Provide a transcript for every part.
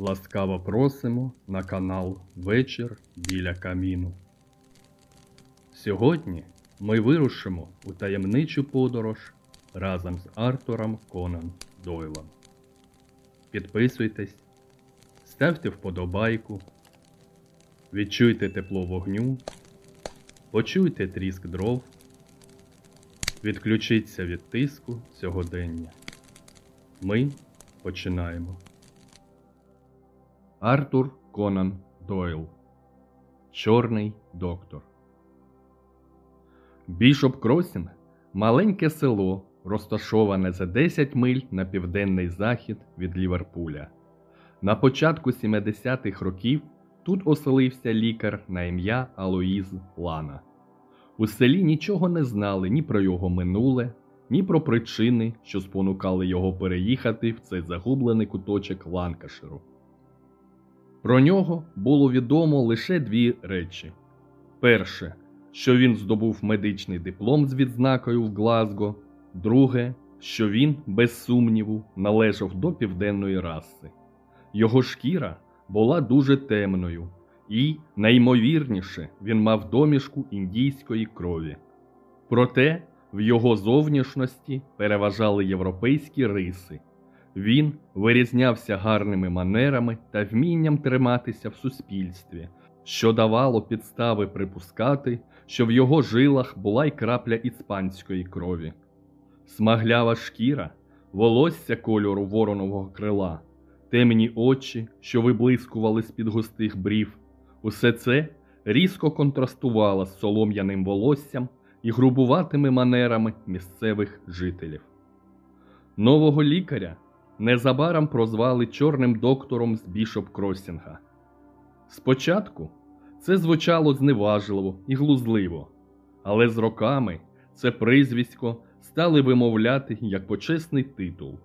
Ласкаво просимо на канал Вечір біля каміну. Сьогодні ми вирушимо у таємничу подорож разом з Артуром Конан Дойлом. Підписуйтесь, ставте вподобайку, відчуйте тепло вогню, почуйте тріск дров, відключіться від тиску сьогодення. Ми починаємо. Артур Конан Дойл. Чорний доктор. Бішоп Кросінг маленьке село, розташоване за 10 миль на південний захід від Ліверпуля. На початку 70-х років тут оселився лікар на ім'я Алоїз Лана. У селі нічого не знали ні про його минуле, ні про причини, що спонукали його переїхати в цей загублений куточок Ланкаширу. Про нього було відомо лише дві речі: перше, що він здобув медичний диплом з відзнакою в Глазго, друге, що він, без сумніву, належав до південної раси. Його шкіра була дуже темною, і, найімовірніше, він мав домішку індійської крові. Проте в його зовнішності переважали європейські риси. Він вирізнявся гарними манерами та вмінням триматися в суспільстві, що давало підстави припускати, що в його жилах була й крапля іспанської крові. Смаглява шкіра, волосся кольору воронового крила, темні очі, що виблискували з-під густих брів, усе це різко контрастувало з солом'яним волоссям і грубуватими манерами місцевих жителів. Нового лікаря незабаром прозвали чорним доктором з Бішоп Кросінга. Спочатку це звучало зневажливо і глузливо, але з роками це прізвисько стали вимовляти як почесний титул.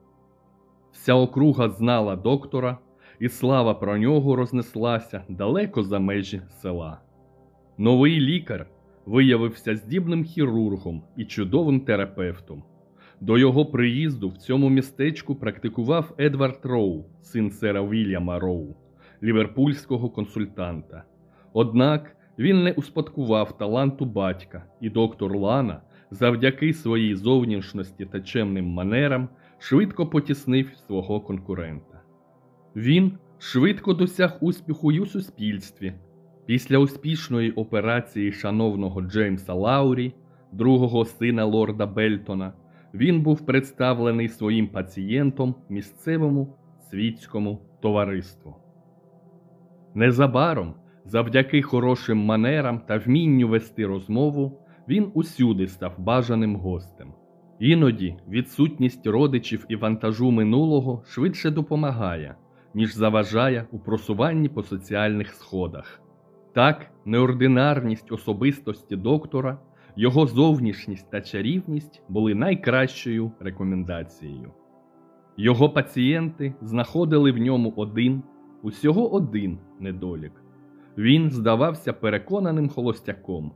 Вся округа знала доктора, і слава про нього рознеслася далеко за межі села. Новий лікар виявився здібним хірургом і чудовим терапевтом. До його приїзду в цьому містечку практикував Едвард Роу, син сера Вільяма Роу, ліверпульського консультанта. Однак він не успадкував таланту батька, і доктор Лана, завдяки своїй зовнішності та чемним манерам, швидко потіснив свого конкурента. Він швидко досяг успіху й у суспільстві. Після успішної операції шановного Джеймса Лаурі, другого сина лорда Бельтона, він був представлений своїм пацієнтом місцевому світському товариству. Незабаром, завдяки хорошим манерам та вмінню вести розмову, він усюди став бажаним гостем. Іноді відсутність родичів і вантажу минулого швидше допомагає, ніж заважає у просуванні по соціальних сходах. Так, неординарність особистості доктора, його зовнішність та чарівність були найкращою рекомендацією. Його пацієнти знаходили в ньому один, усього один недолік. Він здавався переконаним холостяком.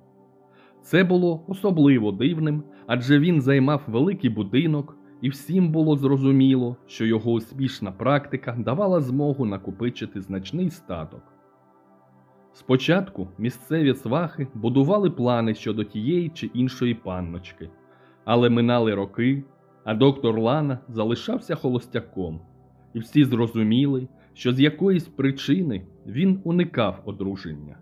Це було особливо дивним, адже він займав великий будинок, і всім було зрозуміло, що його успішна практика давала змогу накопичити значний статок. Спочатку місцеві свахи будували плани щодо тієї чи іншої панночки, але минали роки, а доктор Лана залишався холостяком, і всі зрозуміли, що з якоїсь причини він уникав одруження.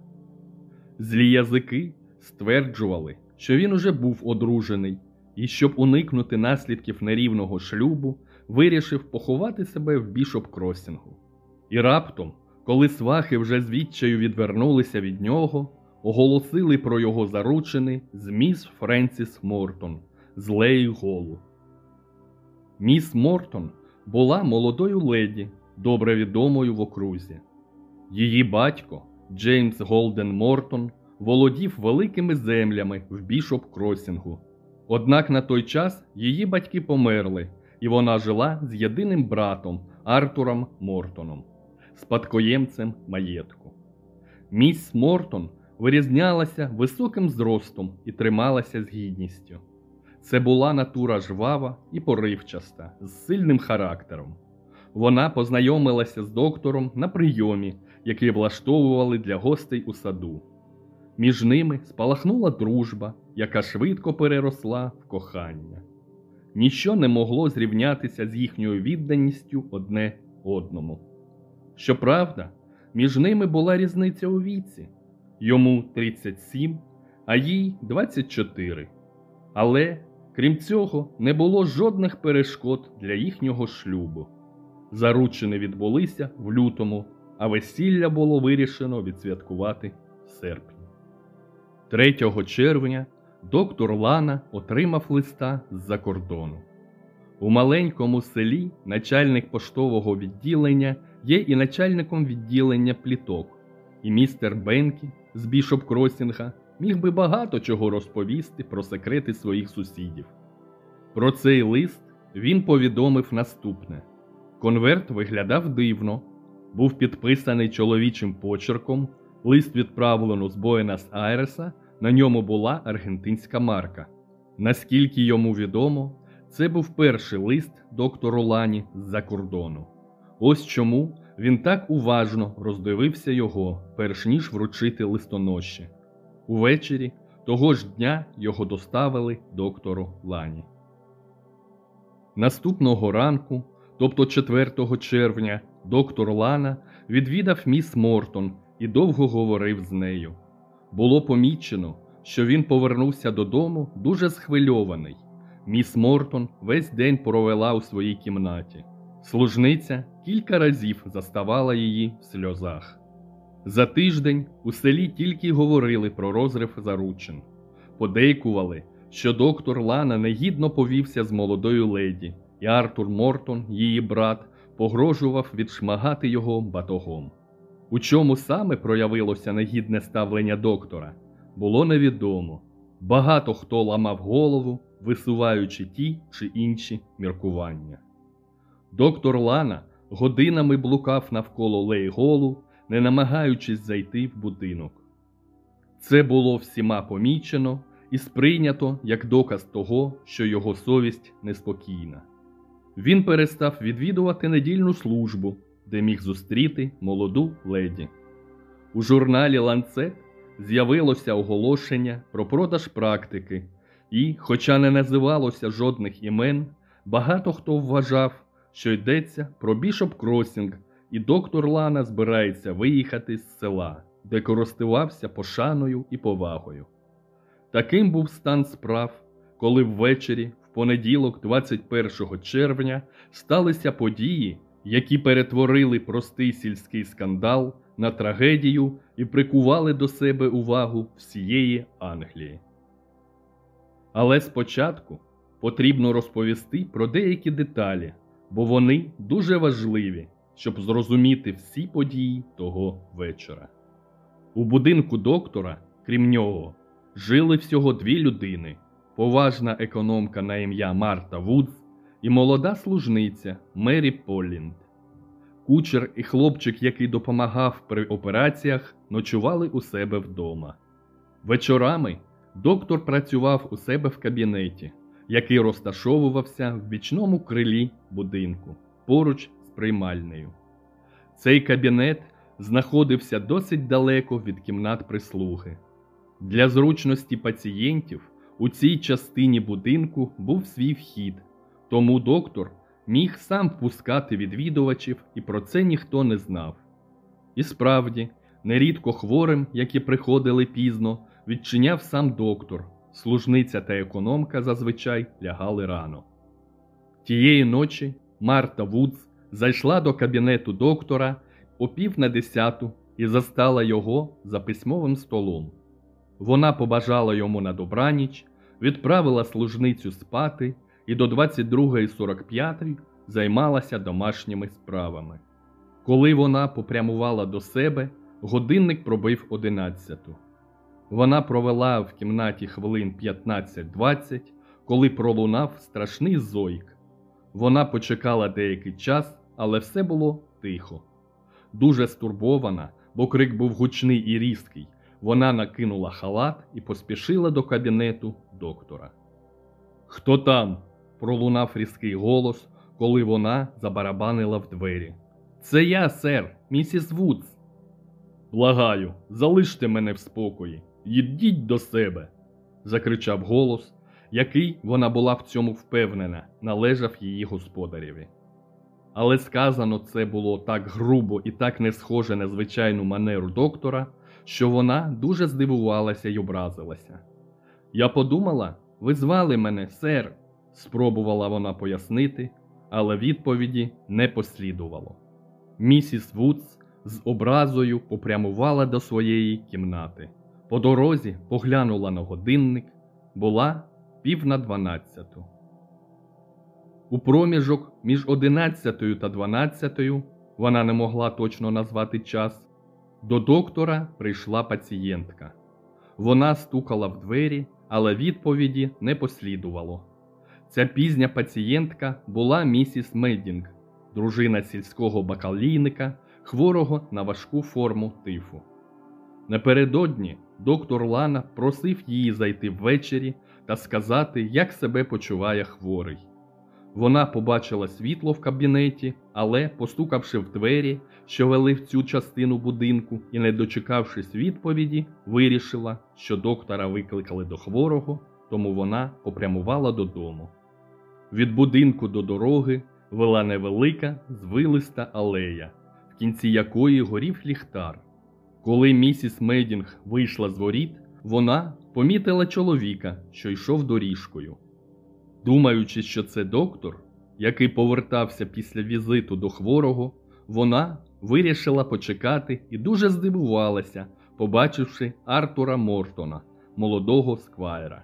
Злі язики стверджували, що він уже був одружений, і, щоб уникнути наслідків нерівного шлюбу, вирішив поховати себе в бішоп кросінгу. І раптом коли свахи вже звідчаю відвернулися від нього, оголосили про його заручини з міс Френсіс Мортон з Леї Голу. Міс Мортон була молодою леді, добре відомою в окрузі. Її батько, Джеймс Голден Мортон, володів великими землями в бішоп Кросінгу. Однак на той час її батьки померли, і вона жила з єдиним братом Артуром Мортоном спадкоємцем маєтку. Міс Мортон вирізнялася високим зростом і трималася з гідністю. Це була натура жвава і поривчаста, з сильним характером. Вона познайомилася з доктором на прийомі, який влаштовували для гостей у саду. Між ними спалахнула дружба, яка швидко переросла в кохання. Ніщо не могло зрівнятися з їхньою відданістю одне одному. Щоправда, між ними була різниця у віці йому 37, а їй 24. Але, крім цього, не було жодних перешкод для їхнього шлюбу. Заручини відбулися в лютому, а весілля було вирішено відсвяткувати в серпні. 3 червня доктор Лана отримав листа з-за кордону. У маленькому селі начальник поштового відділення є і начальником відділення пліток, і містер Бенкі з Бішоп Кросінга міг би багато чого розповісти про секрети своїх сусідів. Про цей лист він повідомив наступне: конверт виглядав дивно, був підписаний чоловічим почерком, лист відправлено з Буенас Айреса, на ньому була аргентинська марка. Наскільки йому відомо, це був перший лист доктору Лані з-за кордону. Ось чому він так уважно роздивився його, перш ніж вручити листоноші. Увечері того ж дня його доставили доктору Лані. Наступного ранку, тобто 4 червня, доктор Лана відвідав міс Мортон і довго говорив з нею. Було помічено, що він повернувся додому дуже схвильований. Міс Мортон весь день провела у своїй кімнаті. Служниця кілька разів заставала її в сльозах. За тиждень у селі тільки говорили про розрив заручин, подейкували, що доктор Лана негідно повівся з молодою леді, і Артур Мортон, її брат, погрожував відшмагати його батогом. У чому саме проявилося негідне ставлення доктора, було невідомо. Багато хто ламав голову, висуваючи ті чи інші міркування. Доктор Лана годинами блукав навколо Лейголу, не намагаючись зайти в будинок. Це було всіма помічено і сприйнято як доказ того, що його совість неспокійна. Він перестав відвідувати недільну службу, де міг зустріти молоду леді. У журналі Ланцет з'явилося оголошення про продаж практики, і, хоча не називалося жодних імен, багато хто вважав, що йдеться про бішоп Кросінг, і доктор Лана збирається виїхати з села, де користувався пошаною і повагою. Таким був стан справ, коли ввечері, в понеділок, 21 червня, сталися події, які перетворили простий сільський скандал на трагедію і прикували до себе увагу всієї Англії. Але спочатку потрібно розповісти про деякі деталі, бо вони дуже важливі, щоб зрозуміти всі події того вечора. У будинку доктора, крім нього, жили всього дві людини: поважна економка на ім'я Марта Вудс і молода служниця Мері Поллінд. Кучер і хлопчик, який допомагав при операціях, ночували у себе вдома. Вечорами доктор працював у себе в кабінеті, який розташовувався в бічному крилі будинку поруч з приймальнею. Цей кабінет знаходився досить далеко від кімнат прислуги. Для зручності пацієнтів у цій частині будинку був свій вхід, тому доктор міг сам впускати відвідувачів, і про це ніхто не знав. І справді, нерідко хворим, які приходили пізно, відчиняв сам доктор, служниця та економка зазвичай лягали рано. Тієї ночі Марта Вудс зайшла до кабінету доктора о пів на десяту і застала його за письмовим столом. Вона побажала йому на добраніч, відправила служницю спати і до 22.45 займалася домашніми справами. Коли вона попрямувала до себе, годинник пробив одинадцяту. Вона провела в кімнаті хвилин 15-20, коли пролунав страшний зойк. Вона почекала деякий час, але все було тихо. Дуже стурбована, бо крик був гучний і різкий. Вона накинула халат і поспішила до кабінету доктора. Хто там? пролунав різкий голос, коли вона забарабанила в двері. Це я, сер, місіс Вудс. Благаю, залиште мене в спокої, йдіть до себе, закричав голос, який вона була в цьому впевнена, належав її господареві. Але сказано це було так грубо і так не схоже на звичайну манеру доктора, що вона дуже здивувалася й образилася. Я подумала, ви звали мене, сер, спробувала вона пояснити, але відповіді не послідувало. Місіс Вудс з образою попрямувала до своєї кімнати. По дорозі поглянула на годинник, була пів на дванадцяту. У проміжок між одинадцятою та дванадцятою вона не могла точно назвати час. До доктора прийшла пацієнтка. Вона стукала в двері, але відповіді не послідувало. Ця пізня пацієнтка була місіс Меддінг, дружина сільського бакалійника, хворого на важку форму тифу. Напередодні доктор Лана просив її зайти ввечері та сказати, як себе почуває хворий. Вона побачила світло в кабінеті, але, постукавши в двері, що вели в цю частину будинку, і, не дочекавшись відповіді, вирішила, що доктора викликали до хворого, тому вона попрямувала додому. Від будинку до дороги вела невелика, звилиста алея, в кінці якої горів ліхтар. Коли місіс Медінг вийшла з воріт, вона помітила чоловіка, що йшов доріжкою. Думаючи, що це доктор, який повертався після візиту до хворого, вона вирішила почекати і дуже здивувалася, побачивши Артура Мортона, молодого сквайра.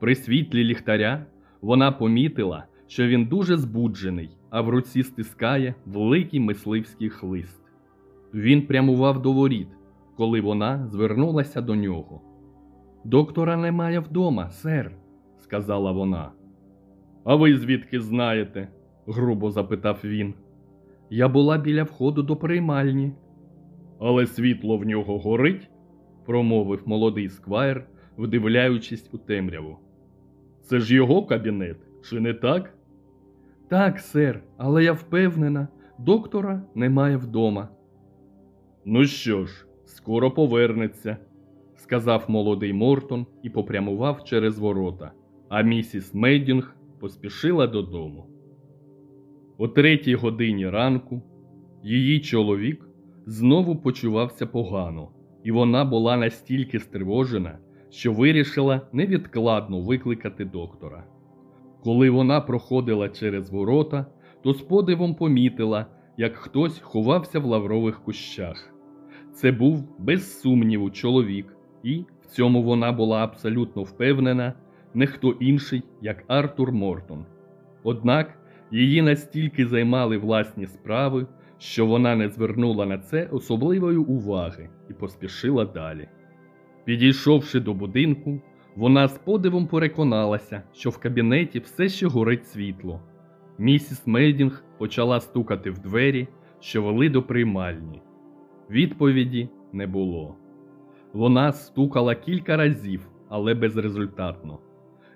При світлі ліхтаря вона помітила, що він дуже збуджений, а в руці стискає великий мисливський хлист. Він прямував до воріт, коли вона звернулася до нього. Доктора немає вдома, сер, сказала вона. А ви звідки знаєте? грубо запитав він. Я була біля входу до приймальні. Але світло в нього горить, промовив молодий сквайр, вдивляючись у темряву. Це ж його кабінет, чи не так? Так, сер, але я впевнена, доктора немає вдома. Ну що ж, скоро повернеться, сказав молодий Мортон і попрямував через ворота, а місіс Мейдінг поспішила додому. О третій годині ранку її чоловік знову почувався погано, і вона була настільки стривожена, що вирішила невідкладно викликати доктора. Коли вона проходила через ворота, то з подивом помітила, як хтось ховався в лаврових кущах. Це був, без сумніву, чоловік, і в цьому вона була абсолютно впевнена, не хто інший, як Артур Мортон. Однак її настільки займали власні справи, що вона не звернула на це особливої уваги і поспішила далі. Підійшовши до будинку, вона з подивом переконалася, що в кабінеті все ще горить світло. Місіс Мейдінг почала стукати в двері, що вели до приймальні. Відповіді не було. Вона стукала кілька разів, але безрезультатно.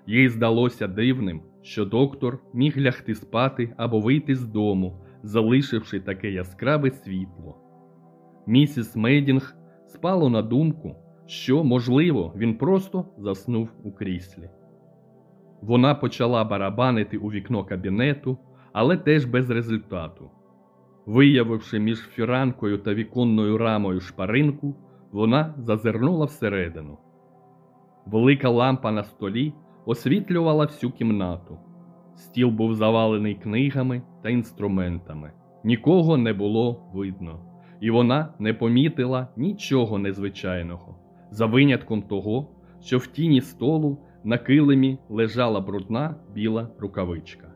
Їй здалося дивним, що доктор міг лягти спати або вийти з дому, залишивши таке яскраве світло. Місіс Мейдінг спало на думку, що, можливо, він просто заснув у кріслі. Вона почала барабанити у вікно кабінету, але теж без результату. Виявивши між фіранкою та віконною рамою шпаринку, вона зазирнула всередину. Велика лампа на столі освітлювала всю кімнату. Стіл був завалений книгами та інструментами. Нікого не було видно, і вона не помітила нічого незвичайного, за винятком того, що в тіні столу на килимі лежала брудна біла рукавичка.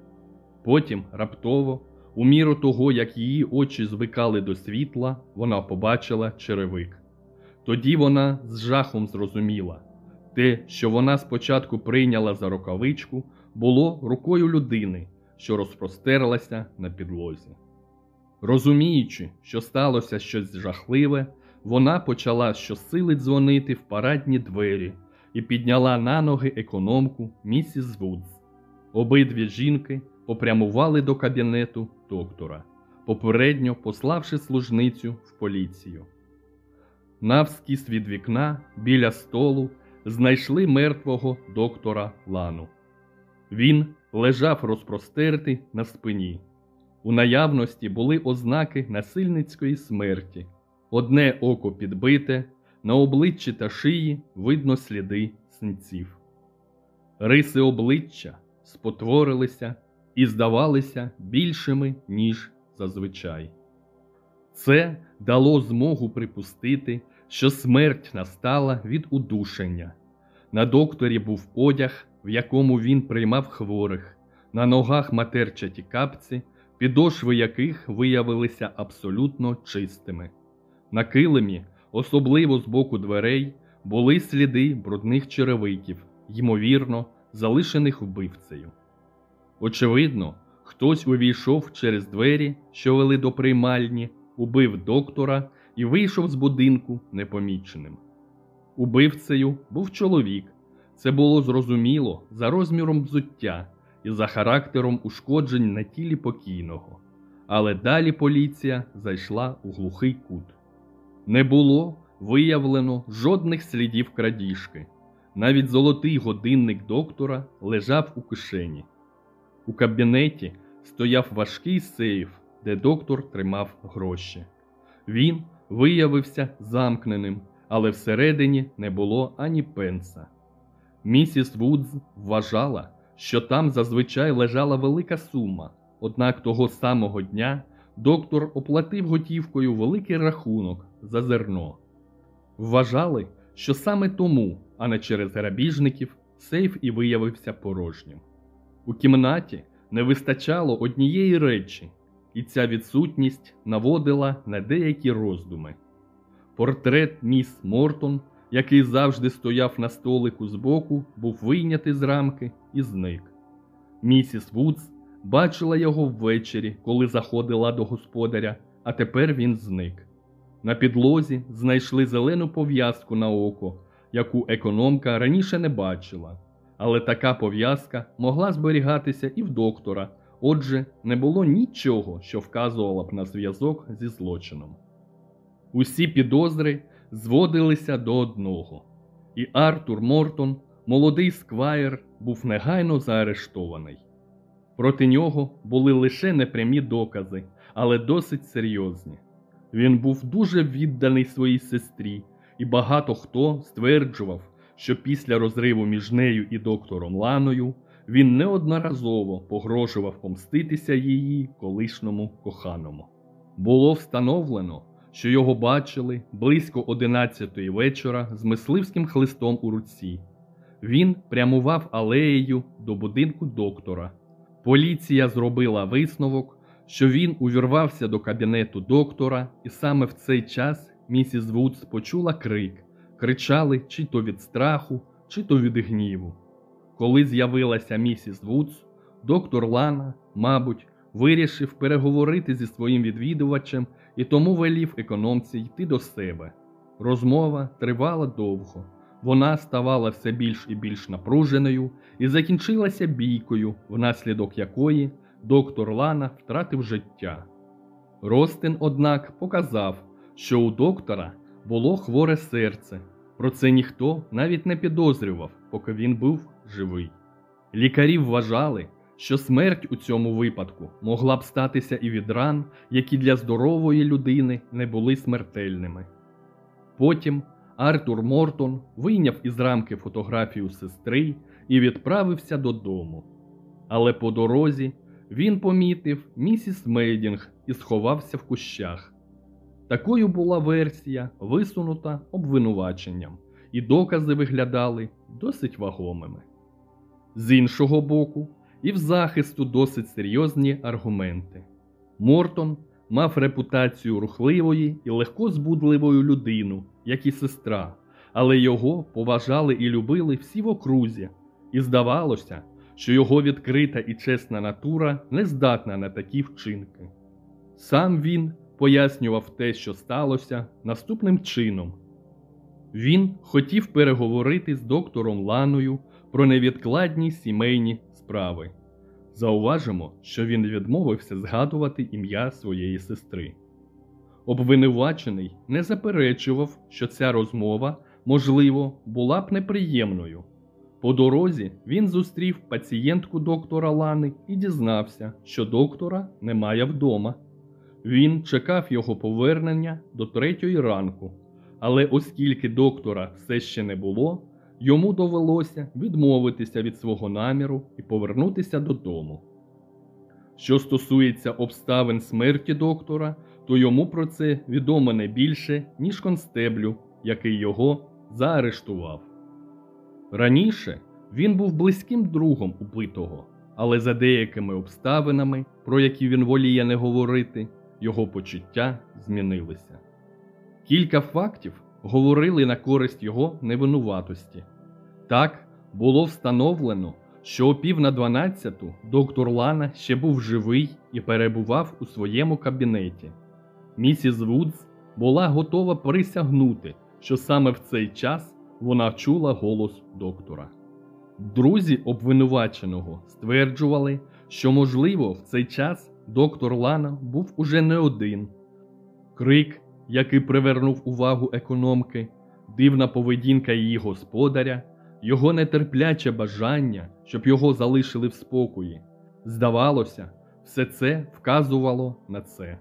Потім, раптово, у міру того, як її очі звикали до світла, вона побачила черевик. Тоді вона з жахом зрозуміла те, що вона спочатку прийняла за рукавичку, було рукою людини, що розпростерлася на підлозі. Розуміючи, що сталося щось жахливе, вона почала щосили дзвонити в парадні двері і підняла на ноги економку місіс Вудс. Обидві жінки попрямували до кабінету доктора, попередньо пославши служницю в поліцію. Навскіс від вікна біля столу знайшли мертвого доктора Лану. Він лежав розпростертий на спині. У наявності були ознаки насильницької смерті. Одне око підбите, на обличчі та шиї видно сліди синців. Риси обличчя спотворилися і здавалися більшими, ніж зазвичай. Це дало змогу припустити, що смерть настала від удушення. На докторі був одяг, в якому він приймав хворих, на ногах матерчаті капці, підошви яких виявилися абсолютно чистими. На килимі, особливо з боку дверей, були сліди брудних черевиків, ймовірно, залишених вбивцею. Очевидно, хтось увійшов через двері, що вели до приймальні, убив доктора і вийшов з будинку непоміченим. Убивцею був чоловік. Це було зрозуміло за розміром взуття і за характером ушкоджень на тілі покійного. Але далі поліція зайшла у глухий кут. Не було виявлено жодних слідів крадіжки. Навіть золотий годинник доктора лежав у кишені. У кабінеті стояв важкий сейф, де доктор тримав гроші. Він виявився замкненим, але всередині не було ані пенса. Місіс Вудз вважала, що там зазвичай лежала велика сума, однак того самого дня доктор оплатив готівкою великий рахунок за зерно. Вважали, що саме тому, а не через грабіжників, сейф і виявився порожнім. У кімнаті не вистачало однієї речі, і ця відсутність наводила на деякі роздуми. Портрет міс Мортон, який завжди стояв на столику збоку, був вийнятий з рамки і зник. Місіс Вудс бачила його ввечері, коли заходила до господаря, а тепер він зник. На підлозі знайшли зелену пов'язку на око, яку економка раніше не бачила, але така пов'язка могла зберігатися і в доктора, отже, не було нічого, що вказувало б на зв'язок зі злочином. Усі підозри зводилися до одного, і Артур Мортон, молодий сквайр, був негайно заарештований. Проти нього були лише непрямі докази, але досить серйозні. Він був дуже відданий своїй сестрі, і багато хто стверджував, що після розриву між нею і доктором Ланою він неодноразово погрожував помститися її колишньому коханому. Було встановлено, що його бачили близько одинадцятої вечора з мисливським хлистом у руці. Він прямував алеєю до будинку доктора. Поліція зробила висновок, що він увірвався до кабінету доктора, і саме в цей час місіс Вудс почула крик, кричали чи то від страху, чи то від гніву. Коли з'явилася місіс Вудс, доктор Лана, мабуть, вирішив переговорити зі своїм відвідувачем і тому велів економці йти до себе. Розмова тривала довго. Вона ставала все більш і більш напруженою і закінчилася бійкою, внаслідок якої доктор Лана втратив життя. Ростин, однак, показав, що у доктора було хворе серце. Про це ніхто навіть не підозрював, поки він був живий. Лікарі вважали, що смерть у цьому випадку могла б статися і від ран, які для здорової людини не були смертельними. Потім Артур Мортон вийняв із рамки фотографію сестри і відправився додому. Але по дорозі він помітив місіс Мейдінг і сховався в кущах. Такою була версія, висунута обвинуваченням, і докази виглядали досить вагомими. З іншого боку, і в захисту досить серйозні аргументи. Мортон мав репутацію рухливої і легко збудливої людину, як і сестра, але його поважали і любили всі в окрузі, і здавалося, що його відкрита і чесна натура не здатна на такі вчинки. Сам він пояснював те, що сталося, наступним чином. Він хотів переговорити з доктором Ланою про невідкладні сімейні справи. Зауважимо, що він відмовився згадувати ім'я своєї сестри. Обвинувачений не заперечував, що ця розмова, можливо, була б неприємною. По дорозі він зустрів пацієнтку доктора Лани і дізнався, що доктора немає вдома. Він чекав його повернення до третьої ранку, але оскільки доктора все ще не було, йому довелося відмовитися від свого наміру і повернутися додому. Що стосується обставин смерті доктора, то йому про це відомо не більше, ніж констеблю, який його заарештував. Раніше він був близьким другом убитого, але за деякими обставинами, про які він воліє не говорити, його почуття змінилися. Кілька фактів говорили на користь його невинуватості. Так було встановлено, що о пів на дванадцяту доктор Лана ще був живий і перебував у своєму кабінеті. Місіс Вудс була готова присягнути, що саме в цей час вона чула голос доктора. Друзі обвинуваченого стверджували, що, можливо, в цей час доктор Лана був уже не один. Крик, який привернув увагу економки, дивна поведінка її господаря, його нетерпляче бажання, щоб його залишили в спокої. Здавалося, все це вказувало на це.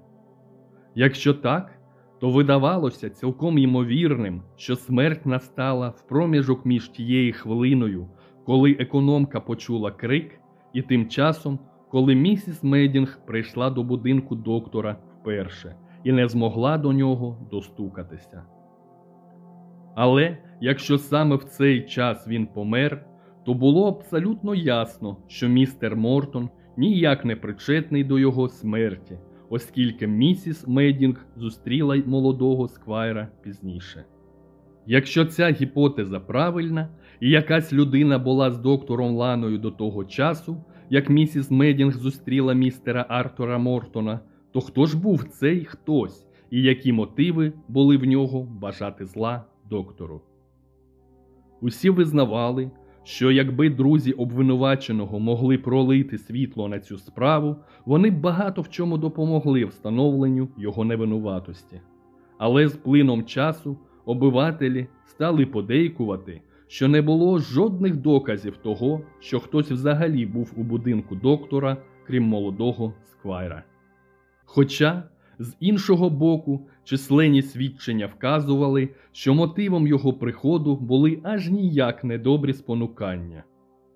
Якщо так, то видавалося цілком ймовірним, що смерть настала в проміжок між тією хвилиною, коли економка почула крик, і тим часом, коли місіс Медінг прийшла до будинку доктора вперше і не змогла до нього достукатися. Але якщо саме в цей час він помер, то було абсолютно ясно, що містер Мортон ніяк не причетний до його смерті, оскільки місіс Медінг зустріла молодого сквайра пізніше. Якщо ця гіпотеза правильна, і якась людина була з доктором Ланою до того часу, як місіс Медінг зустріла містера Артура Мортона, то хто ж був цей хтось і які мотиви були в нього бажати зла доктору? Усі визнавали, що якби друзі обвинуваченого могли пролити світло на цю справу, вони б багато в чому допомогли встановленню його невинуватості. Але з плином часу обивателі стали подейкувати, що не було жодних доказів того, що хтось взагалі був у будинку доктора, крім молодого сквайра. Хоча, з іншого боку, численні свідчення вказували, що мотивом його приходу були аж ніяк недобрі спонукання.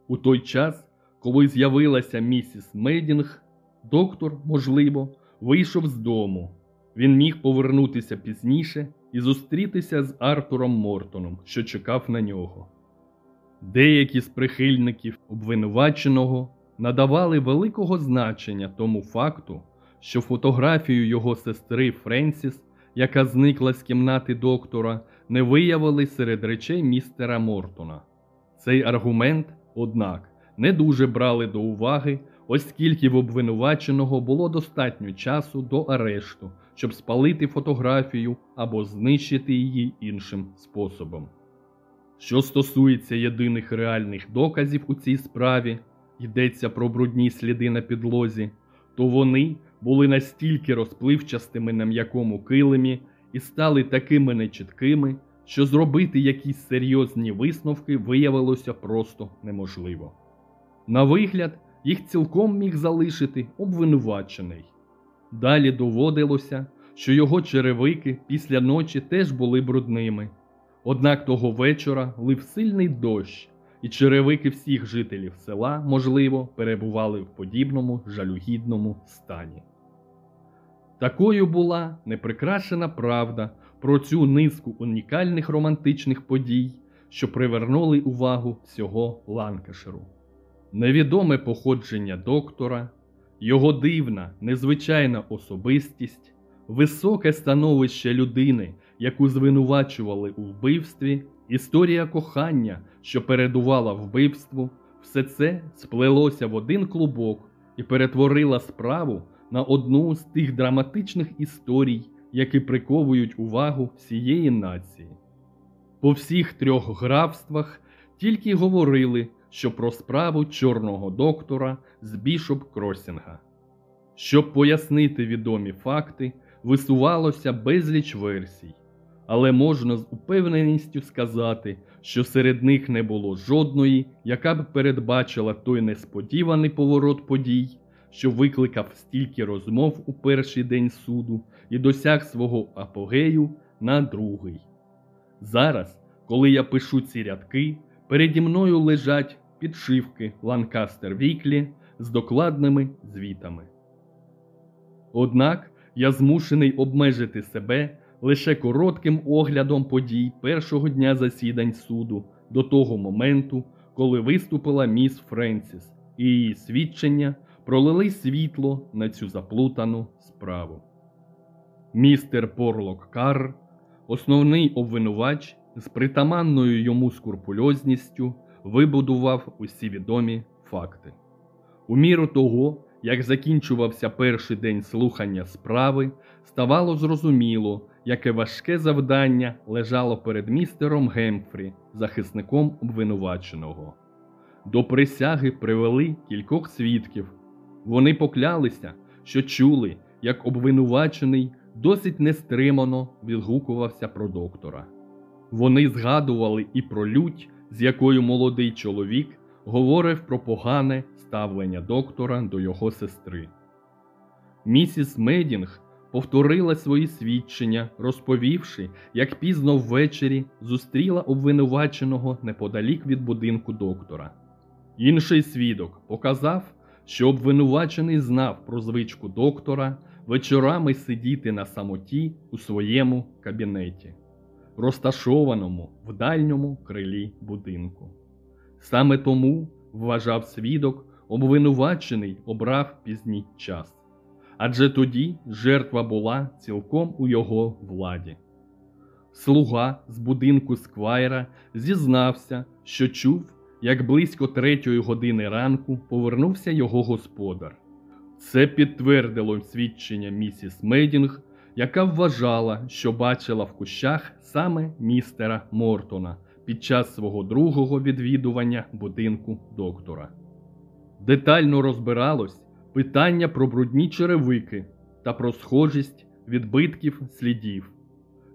У той час, коли з'явилася місіс Медінг, доктор, можливо, вийшов з дому. Він міг повернутися пізніше і зустрітися з Артуром Мортоном, що чекав на нього. Деякі з прихильників обвинуваченого надавали великого значення тому факту, що фотографію його сестри Френсіс, яка зникла з кімнати доктора, не виявили серед речей містера Мортона. Цей аргумент, однак, не дуже брали до уваги, оскільки в обвинуваченого було достатньо часу до арешту, щоб спалити фотографію або знищити її іншим способом. Що стосується єдиних реальних доказів у цій справі, йдеться про брудні сліди на підлозі, то вони були настільки розпливчастими на м'якому килимі і стали такими нечіткими, що зробити якісь серйозні висновки виявилося просто неможливо. На вигляд, їх цілком міг залишити обвинувачений. Далі доводилося, що його черевики після ночі теж були брудними. Однак того вечора лив сильний дощ, і черевики всіх жителів села, можливо, перебували в подібному жалюгідному стані. Такою була неприкрашена правда про цю низку унікальних романтичних подій, що привернули увагу всього Ланкашеру. Невідоме походження доктора, його дивна, незвичайна особистість, високе становище людини, яку звинувачували у вбивстві, історія кохання, що передувала вбивству, все це сплелося в один клубок і перетворила справу на одну з тих драматичних історій, які приковують увагу всієї нації. По всіх трьох графствах тільки говорили, що про справу чорного доктора з Бішоп Кросінга. Щоб пояснити відомі факти, висувалося безліч версій, але можна з упевненістю сказати, що серед них не було жодної, яка б передбачила той несподіваний поворот подій, що викликав стільки розмов у перший день суду і досяг свого апогею на другий. Зараз, коли я пишу ці рядки, переді мною лежать підшивки Lancaster Weekly з докладними звітами. Однак я змушений обмежити себе лише коротким оглядом подій першого дня засідань суду до того моменту, коли виступила міс Френсіс, і її свідчення пролили світло на цю заплутану справу. Містер Порлок Карр, основний обвинувач, з притаманною йому скурпульозністю вибудував усі відомі факти. У міру того, як закінчувався перший день слухання справи, ставало зрозуміло, яке важке завдання лежало перед містером Гемфрі, захисником обвинуваченого. До присяги привели кількох свідків. Вони поклялися, що чули, як обвинувачений досить нестримано відгукувався про доктора. Вони згадували і про лють, з якою молодий чоловік говорив про погане ставлення доктора до його сестри. Місіс Медінг повторила свої свідчення, розповівши, як пізно ввечері зустріла обвинуваченого неподалік від будинку доктора. Інший свідок показав, що обвинувачений знав про звичку доктора вечорами сидіти на самоті у своєму кабінеті, розташованому в дальньому крилі будинку. Саме тому, вважав свідок, обвинувачений обрав пізній час, адже тоді жертва була цілком у його владі. Слуга з будинку Сквайра зізнався, що чув, як близько третьої години ранку повернувся його господар. Це підтвердило свідчення місіс Медінг, яка вважала, що бачила в кущах саме містера Мортона під час свого другого відвідування будинку доктора. Детально розбиралось питання про брудні черевики та про схожість відбитків слідів.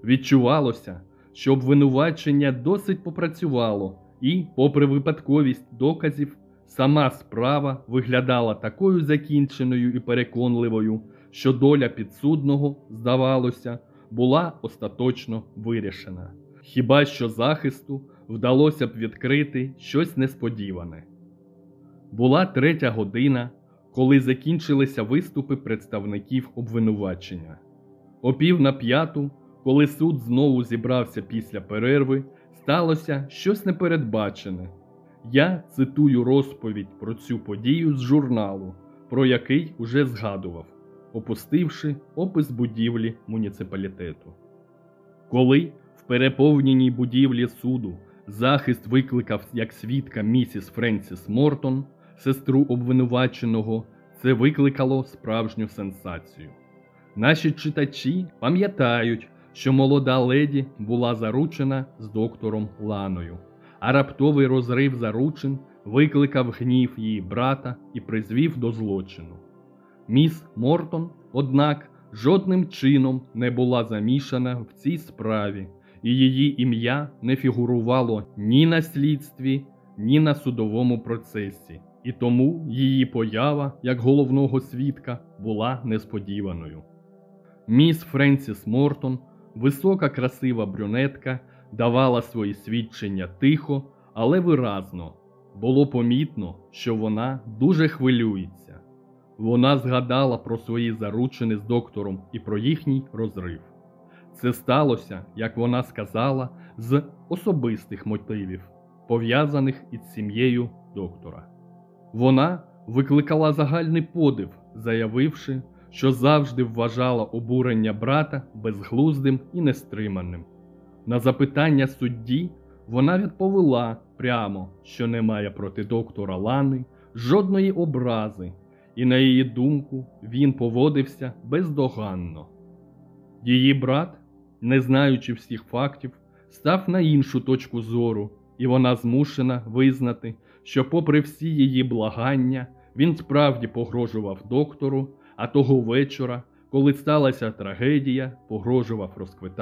Відчувалося, що обвинувачення досить попрацювало, і, попри випадковість доказів, сама справа виглядала такою закінченою і переконливою, що доля підсудного, здавалося, була остаточно вирішена. Хіба що захисту вдалося б відкрити щось несподіване. Була третя година, коли закінчилися виступи представників обвинувачення. О пів на п'яту, коли суд знову зібрався після перерви, сталося щось непередбачене. Я цитую розповідь про цю подію з журналу, про який уже згадував, опустивши опис будівлі муніципалітету. Коли в переповненій будівлі суду захист викликав як свідка місіс Френсіс Мортон, сестру обвинуваченого, це викликало справжню сенсацію. Наші читачі пам'ятають, що молода леді була заручена з доктором Ланою, а раптовий розрив заручин викликав гнів її брата і призвів до злочину. Міс Мортон, однак, жодним чином не була замішана в цій справі, і її ім'я не фігурувало ні на слідстві, ні на судовому процесі, і тому її поява як головного свідка була несподіваною. Міс Френсіс Мортон, висока красива брюнетка, давала свої свідчення тихо, але виразно. Було помітно, що вона дуже хвилюється. Вона згадала про свої заручини з доктором і про їхній розрив. Це сталося, як вона сказала, з особистих мотивів, пов'язаних із сім'єю доктора. Вона викликала загальний подив, заявивши, що завжди вважала обурення брата безглуздим і нестриманим. На запитання судді вона відповіла прямо, що не має проти доктора Лани жодної образи, і, на її думку, він поводився бездоганно. Її брат, не знаючи всіх фактів, став на іншу точку зору і вона змушена визнати, що, попри всі її благання, він справді погрожував доктору, а того вечора, коли сталася трагедія, погрожував розквитати.